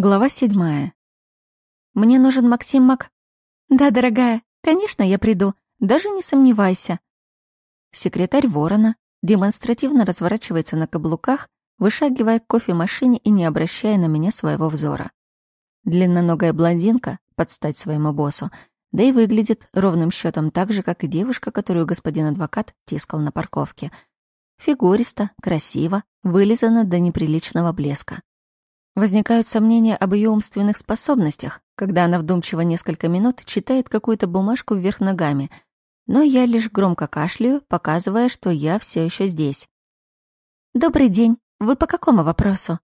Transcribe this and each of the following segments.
Глава седьмая. «Мне нужен Максим Мак...» «Да, дорогая, конечно, я приду, даже не сомневайся». Секретарь Ворона демонстративно разворачивается на каблуках, вышагивая к кофемашине и не обращая на меня своего взора. Длинноногая блондинка, под стать своему боссу, да и выглядит ровным счетом так же, как и девушка, которую господин адвокат тискал на парковке. Фигуриста, красиво, вылизана до неприличного блеска. Возникают сомнения об ее умственных способностях, когда она вдумчиво несколько минут читает какую-то бумажку вверх ногами, но я лишь громко кашляю, показывая, что я все еще здесь. «Добрый день. Вы по какому вопросу?»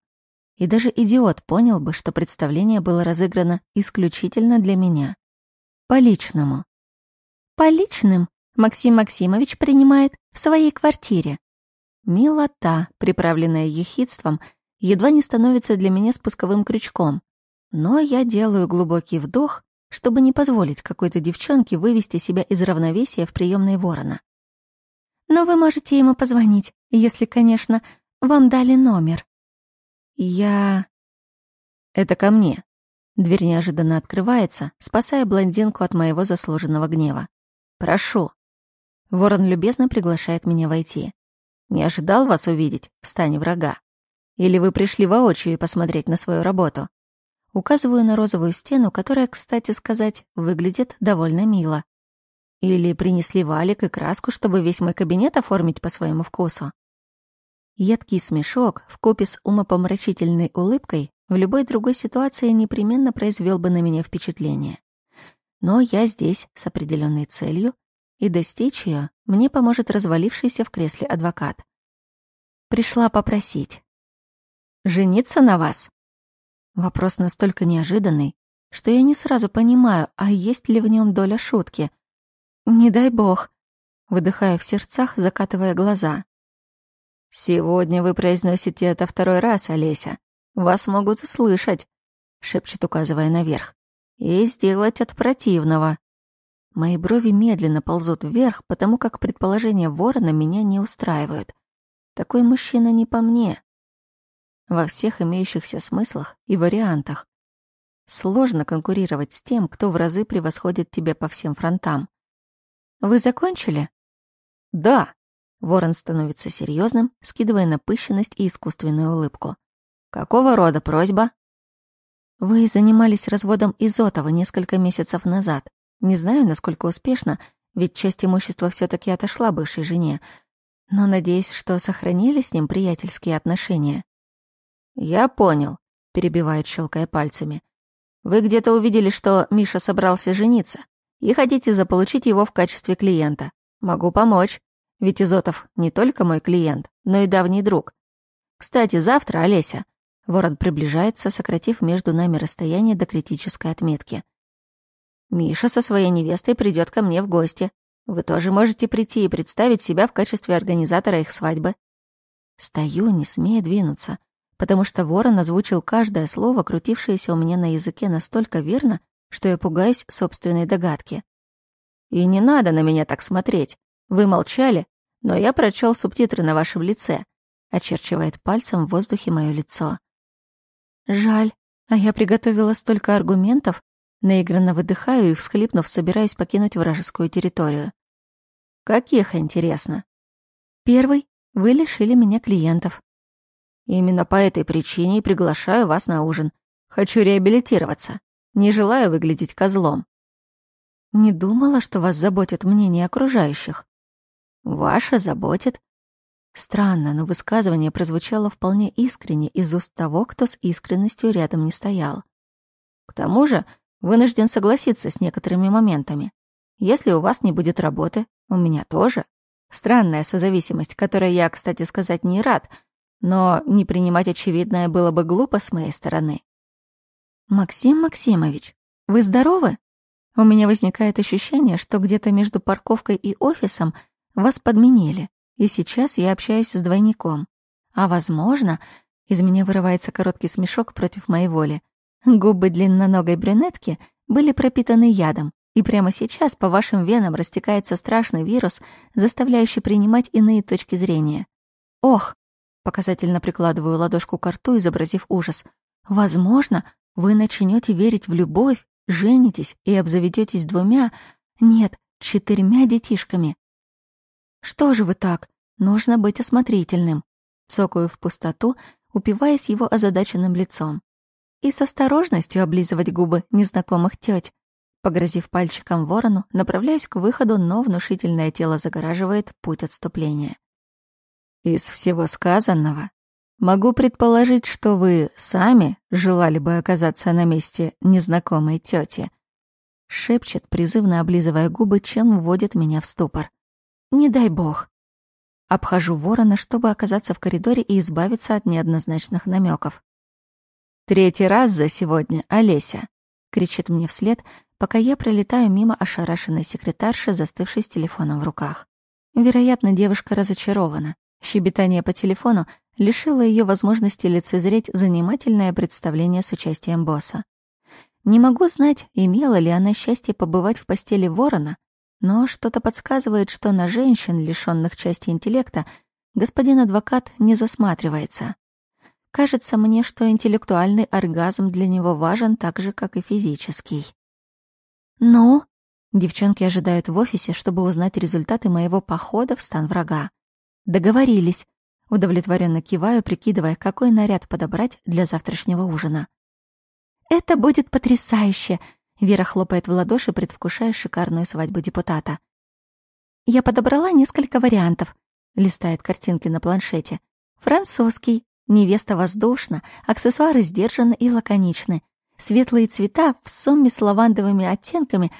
И даже идиот понял бы, что представление было разыграно исключительно для меня. По личному. По личным Максим Максимович принимает в своей квартире. Милота, приправленная ехидством — едва не становится для меня спусковым крючком. Но я делаю глубокий вдох, чтобы не позволить какой-то девчонке вывести себя из равновесия в приемной ворона. Но вы можете ему позвонить, если, конечно, вам дали номер. Я... Это ко мне. Дверь неожиданно открывается, спасая блондинку от моего заслуженного гнева. Прошу. Ворон любезно приглашает меня войти. Не ожидал вас увидеть в стане врага. Или вы пришли воочию посмотреть на свою работу? Указываю на розовую стену, которая, кстати сказать, выглядит довольно мило. Или принесли валик и краску, чтобы весь мой кабинет оформить по своему вкусу? Едкий смешок вкупе с умопомрачительной улыбкой в любой другой ситуации непременно произвел бы на меня впечатление. Но я здесь с определенной целью, и достичь ее мне поможет развалившийся в кресле адвокат. Пришла попросить. Жениться на вас? Вопрос настолько неожиданный, что я не сразу понимаю, а есть ли в нем доля шутки. Не дай бог, выдыхая в сердцах, закатывая глаза. Сегодня вы произносите это второй раз, Олеся. Вас могут услышать, шепчет, указывая наверх. И сделать от противного. Мои брови медленно ползут вверх, потому как предположения ворона меня не устраивают. Такой мужчина не по мне во всех имеющихся смыслах и вариантах. Сложно конкурировать с тем, кто в разы превосходит тебя по всем фронтам. Вы закончили? Да. Ворон становится серьезным, скидывая напыщенность и искусственную улыбку. Какого рода просьба? Вы занимались разводом Изотова несколько месяцев назад. Не знаю, насколько успешно, ведь часть имущества все таки отошла бывшей жене, но надеюсь, что сохранили с ним приятельские отношения. «Я понял», — перебивает, щелкая пальцами. «Вы где-то увидели, что Миша собрался жениться, и хотите заполучить его в качестве клиента. Могу помочь, ведь Изотов не только мой клиент, но и давний друг. Кстати, завтра, Олеся...» Ворон приближается, сократив между нами расстояние до критической отметки. «Миша со своей невестой придет ко мне в гости. Вы тоже можете прийти и представить себя в качестве организатора их свадьбы». Стою, не смея двинуться, потому что ворон озвучил каждое слово, крутившееся у меня на языке настолько верно, что я пугаюсь собственной догадки. «И не надо на меня так смотреть. Вы молчали, но я прочел субтитры на вашем лице», очерчивает пальцем в воздухе мое лицо. «Жаль, а я приготовила столько аргументов», наигранно выдыхаю и, всхлипнув, собираюсь покинуть вражескую территорию. «Каких, интересно?» «Первый, вы лишили меня клиентов. Именно по этой причине и приглашаю вас на ужин. Хочу реабилитироваться. Не желаю выглядеть козлом. Не думала, что вас заботит мнение окружающих. Ваше заботит. Странно, но высказывание прозвучало вполне искренне из уст того, кто с искренностью рядом не стоял. К тому же, вынужден согласиться с некоторыми моментами. Если у вас не будет работы, у меня тоже. Странная созависимость, которой я, кстати сказать, не рад — но не принимать очевидное было бы глупо с моей стороны. «Максим Максимович, вы здоровы?» У меня возникает ощущение, что где-то между парковкой и офисом вас подменили, и сейчас я общаюсь с двойником. А возможно, из меня вырывается короткий смешок против моей воли. Губы длинноногой брюнетки были пропитаны ядом, и прямо сейчас по вашим венам растекается страшный вирус, заставляющий принимать иные точки зрения. Ох, Показательно прикладываю ладошку к рту, изобразив ужас. Возможно, Вы начнете верить в любовь, женитесь и обзаведетесь двумя, нет, четырьмя детишками. Что же вы так? Нужно быть осмотрительным. Цокаю в пустоту, упиваясь его озадаченным лицом. И с осторожностью облизывать губы незнакомых тёть. Погрозив пальчиком ворону, направляюсь к выходу, но внушительное тело загораживает путь отступления. Из всего сказанного могу предположить, что вы сами желали бы оказаться на месте незнакомой тети. Шепчет, призывно облизывая губы, чем вводит меня в ступор. Не дай бог. Обхожу ворона, чтобы оказаться в коридоре и избавиться от неоднозначных намеков. «Третий раз за сегодня, Олеся!» — кричит мне вслед, пока я пролетаю мимо ошарашенной секретарши, застывшей с телефоном в руках. Вероятно, девушка разочарована. Щебетание по телефону лишило ее возможности лицезреть занимательное представление с участием босса. Не могу знать, имела ли она счастье побывать в постели ворона, но что-то подсказывает, что на женщин, лишённых части интеллекта, господин адвокат не засматривается. Кажется мне, что интеллектуальный оргазм для него важен так же, как и физический. «Ну?» Девчонки ожидают в офисе, чтобы узнать результаты моего похода в стан врага. «Договорились». Удовлетворенно киваю, прикидывая, какой наряд подобрать для завтрашнего ужина. «Это будет потрясающе!» Вера хлопает в ладоши, предвкушая шикарную свадьбу депутата. «Я подобрала несколько вариантов», — листает картинки на планшете. «Французский, невеста воздушна, аксессуары сдержаны и лаконичны, светлые цвета в сумме с лавандовыми оттенками,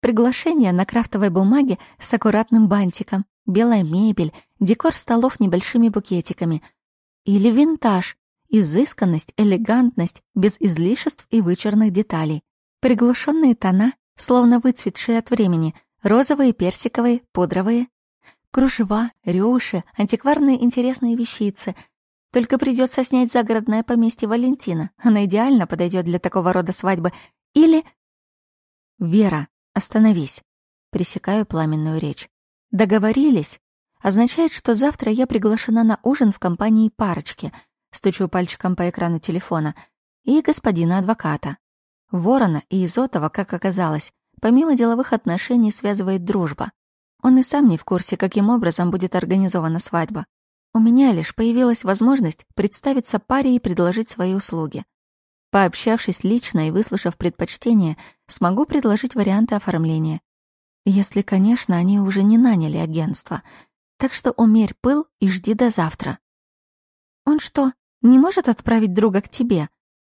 приглашение на крафтовой бумаге с аккуратным бантиком, белая мебель, декор столов небольшими букетиками. Или винтаж, изысканность, элегантность, без излишеств и вычурных деталей. Приглушенные тона, словно выцветшие от времени, розовые, персиковые, пудровые. Кружева, рюши, антикварные интересные вещицы. Только придется снять загородное поместье Валентина. Она идеально подойдет для такого рода свадьбы. Или... Вера, остановись. Пресекаю пламенную речь. Договорились? Означает, что завтра я приглашена на ужин в компании парочки. Стучу пальчиком по экрану телефона. И господина адвоката. Ворона и Изотова, как оказалось, помимо деловых отношений связывает дружба. Он и сам не в курсе, каким образом будет организована свадьба. У меня лишь появилась возможность представиться паре и предложить свои услуги. Пообщавшись лично и выслушав предпочтения, смогу предложить варианты оформления. Если, конечно, они уже не наняли агентство. Так что умерь пыл и жди до завтра. Он что, не может отправить друга к тебе?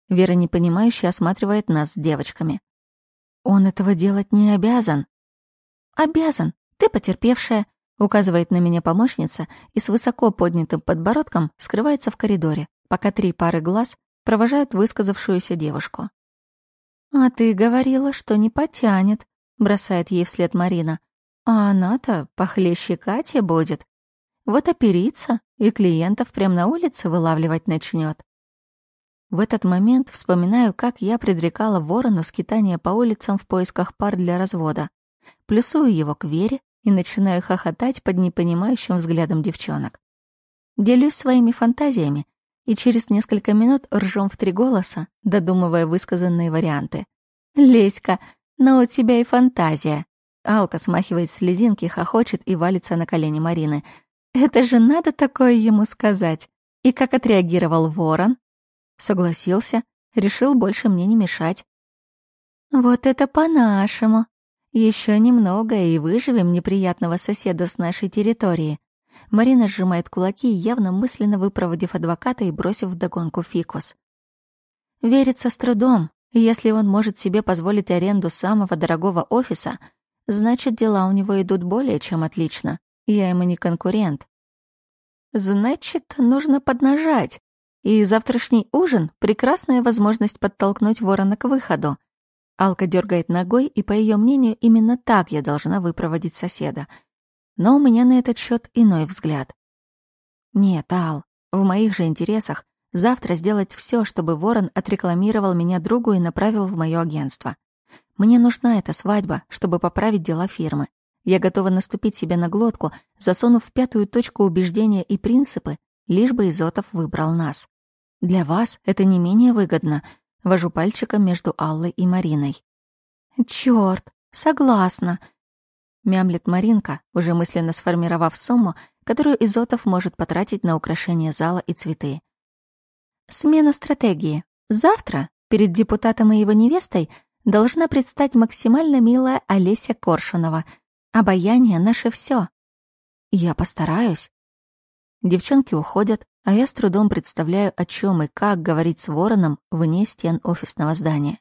Вера непонимающе осматривает нас с девочками. «Он этого делать не обязан». «Обязан. Ты потерпевшая», — указывает на меня помощница и с высоко поднятым подбородком скрывается в коридоре, пока три пары глаз провожают высказавшуюся девушку. «А ты говорила, что не потянет», — бросает ей вслед Марина. «А она-то похлеще Кати будет. Вот оперится и клиентов прямо на улице вылавливать начнет. В этот момент вспоминаю, как я предрекала ворону скитание по улицам в поисках пар для развода. Плюсую его к Вере и начинаю хохотать под непонимающим взглядом девчонок. Делюсь своими фантазиями, и через несколько минут ржем в три голоса, додумывая высказанные варианты. «Леська, но у тебя и фантазия!» Алка смахивает слезинки, хохочет и валится на колени Марины. «Это же надо такое ему сказать!» И как отреагировал ворон? Согласился, решил больше мне не мешать. Вот это по-нашему. Еще немного и выживем неприятного соседа с нашей территории. Марина сжимает кулаки, явно мысленно выпроводив адвоката и бросив вдогонку фикус. Верится с трудом. Если он может себе позволить аренду самого дорогого офиса, значит, дела у него идут более чем отлично. Я ему не конкурент. Значит, нужно поднажать. И завтрашний ужин — прекрасная возможность подтолкнуть ворона к выходу. Алка дергает ногой, и, по ее мнению, именно так я должна выпроводить соседа. Но у меня на этот счет иной взгляд. Нет, Ал, в моих же интересах завтра сделать все, чтобы ворон отрекламировал меня другу и направил в мое агентство. Мне нужна эта свадьба, чтобы поправить дела фирмы. Я готова наступить себе на глотку, засунув пятую точку убеждения и принципы, лишь бы Изотов выбрал нас. Для вас это не менее выгодно. Вожу пальчиком между Аллой и Мариной. «Чёрт, согласна», — мямлет Маринка, уже мысленно сформировав сумму, которую Изотов может потратить на украшение зала и цветы. Смена стратегии. Завтра перед депутатом и его невестой должна предстать максимально милая Олеся Коршунова. Обаяние — наше все. Я постараюсь. Девчонки уходят, а я с трудом представляю, о чем и как говорить с вороном вне стен офисного здания.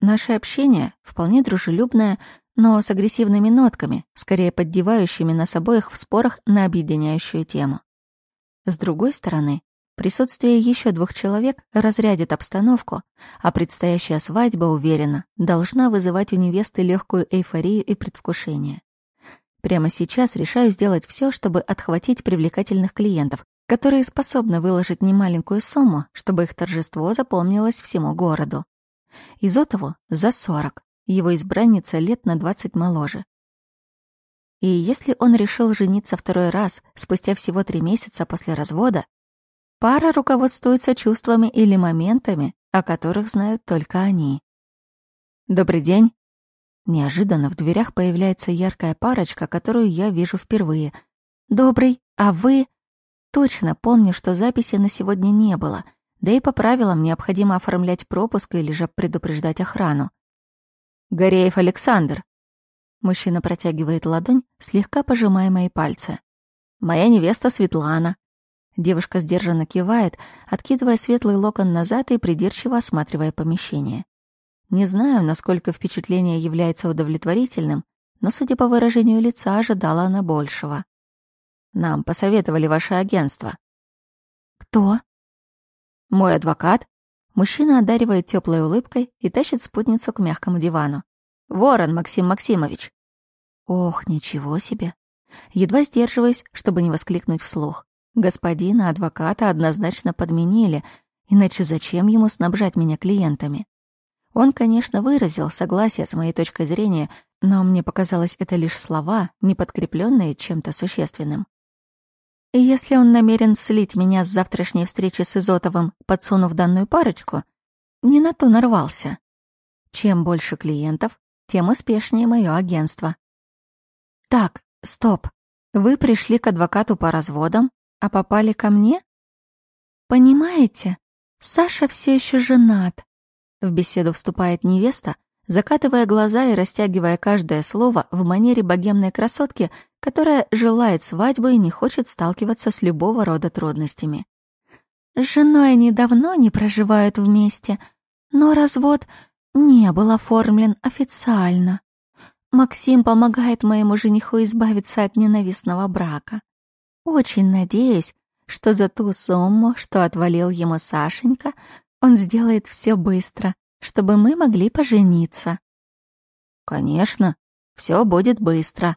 Наше общение вполне дружелюбное, но с агрессивными нотками, скорее поддевающими нас обоих в спорах на объединяющую тему. С другой стороны, присутствие еще двух человек разрядит обстановку, а предстоящая свадьба, уверена, должна вызывать у невесты легкую эйфорию и предвкушение. Прямо сейчас решаю сделать все, чтобы отхватить привлекательных клиентов, которые способны выложить немаленькую сумму, чтобы их торжество запомнилось всему городу. Изотову за 40, его избранница лет на 20 моложе. И если он решил жениться второй раз, спустя всего три месяца после развода, пара руководствуется чувствами или моментами, о которых знают только они. «Добрый день!» Неожиданно в дверях появляется яркая парочка, которую я вижу впервые. «Добрый, а вы...» Точно помню, что записи на сегодня не было — да и по правилам необходимо оформлять пропуск или же предупреждать охрану. «Гореев Александр!» Мужчина протягивает ладонь, слегка пожимая мои пальцы. «Моя невеста Светлана». Девушка сдержанно кивает, откидывая светлый локон назад и придирчиво осматривая помещение. Не знаю, насколько впечатление является удовлетворительным, но, судя по выражению лица, ожидала она большего. «Нам посоветовали ваше агентство». «Кто?» Мой адвокат. Мужчина одаривает теплой улыбкой и тащит спутницу к мягкому дивану. Ворон Максим Максимович. Ох, ничего себе. Едва сдерживаясь, чтобы не воскликнуть вслух. Господина адвоката однозначно подменили, иначе зачем ему снабжать меня клиентами? Он, конечно, выразил согласие с моей точкой зрения, но мне показалось это лишь слова, не подкрепленные чем-то существенным. И если он намерен слить меня с завтрашней встречи с Изотовым, подсунув данную парочку, не на то нарвался. Чем больше клиентов, тем успешнее мое агентство. Так, стоп. Вы пришли к адвокату по разводам, а попали ко мне? Понимаете, Саша все еще женат. В беседу вступает невеста, закатывая глаза и растягивая каждое слово в манере богемной красотки, которая желает свадьбы и не хочет сталкиваться с любого рода трудностями. С женой они давно не проживают вместе, но развод не был оформлен официально. Максим помогает моему жениху избавиться от ненавистного брака. Очень надеюсь, что за ту сумму, что отвалил ему Сашенька, он сделает все быстро, чтобы мы могли пожениться. Конечно, все будет быстро.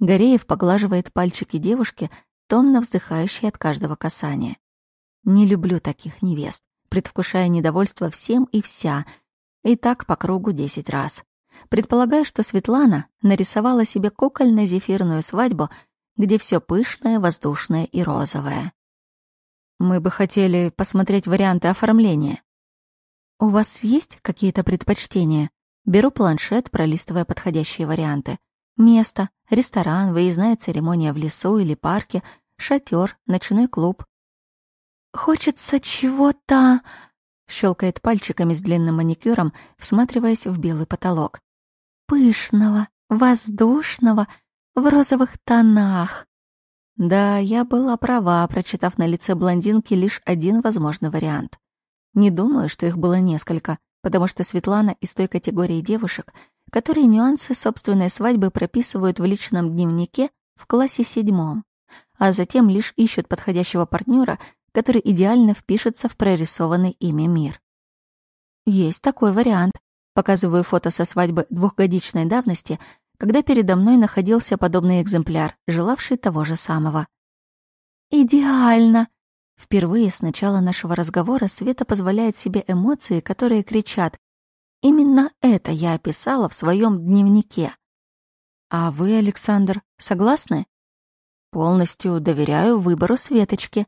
Гореев поглаживает пальчики девушки, томно вздыхающей от каждого касания. Не люблю таких невест, предвкушая недовольство всем и вся, и так по кругу десять раз. Предполагаю, что Светлана нарисовала себе кукольно-зефирную свадьбу, где все пышное, воздушное и розовое. Мы бы хотели посмотреть варианты оформления. «У вас есть какие-то предпочтения?» Беру планшет, пролистывая подходящие варианты. Место, ресторан, выездная церемония в лесу или парке, шатер, ночной клуб. «Хочется чего-то...» — щелкает пальчиками с длинным маникюром, всматриваясь в белый потолок. «Пышного, воздушного, в розовых тонах». Да, я была права, прочитав на лице блондинки лишь один возможный вариант. Не думаю, что их было несколько, потому что Светлана из той категории девушек, которые нюансы собственной свадьбы прописывают в личном дневнике в классе седьмом, а затем лишь ищут подходящего партнера, который идеально впишется в прорисованный ими мир. Есть такой вариант. Показываю фото со свадьбы двухгодичной давности, когда передо мной находился подобный экземпляр, желавший того же самого. «Идеально!» Впервые с начала нашего разговора Света позволяет себе эмоции, которые кричат «Именно это я описала в своем дневнике». А вы, Александр, согласны? Полностью доверяю выбору Светочки.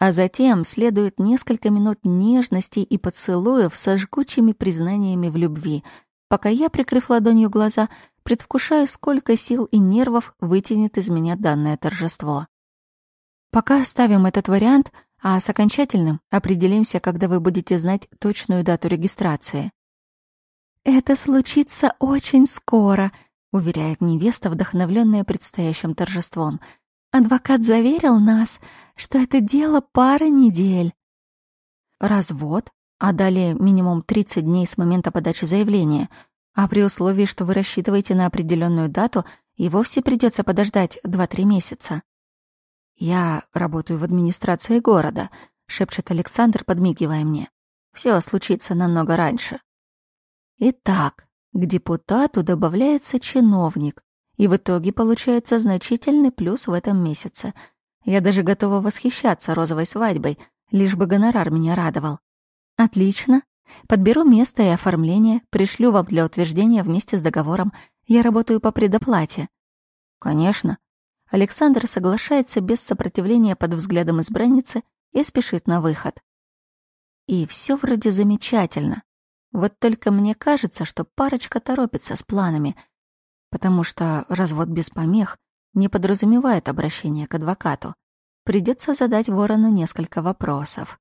а затем следует несколько минут нежности и поцелуев со жгучими признаниями в любви, пока я, прикрыв ладонью глаза, предвкушаю, сколько сил и нервов вытянет из меня данное торжество. Пока оставим этот вариант, а с окончательным определимся, когда вы будете знать точную дату регистрации. «Это случится очень скоро», — уверяет невеста, вдохновленная предстоящим торжеством. «Адвокат заверил нас, что это дело пары недель». Развод, а далее минимум 30 дней с момента подачи заявления, а при условии, что вы рассчитываете на определенную дату, и вовсе придется подождать 2-3 месяца. «Я работаю в администрации города», — шепчет Александр, подмигивая мне. «Все случится намного раньше». Итак, к депутату добавляется чиновник, и в итоге получается значительный плюс в этом месяце. Я даже готова восхищаться розовой свадьбой, лишь бы гонорар меня радовал. Отлично. Подберу место и оформление, пришлю вам для утверждения вместе с договором. Я работаю по предоплате. Конечно. Александр соглашается без сопротивления под взглядом избранницы и спешит на выход. И все вроде замечательно. Вот только мне кажется, что парочка торопится с планами, потому что развод без помех не подразумевает обращение к адвокату. Придется задать ворону несколько вопросов.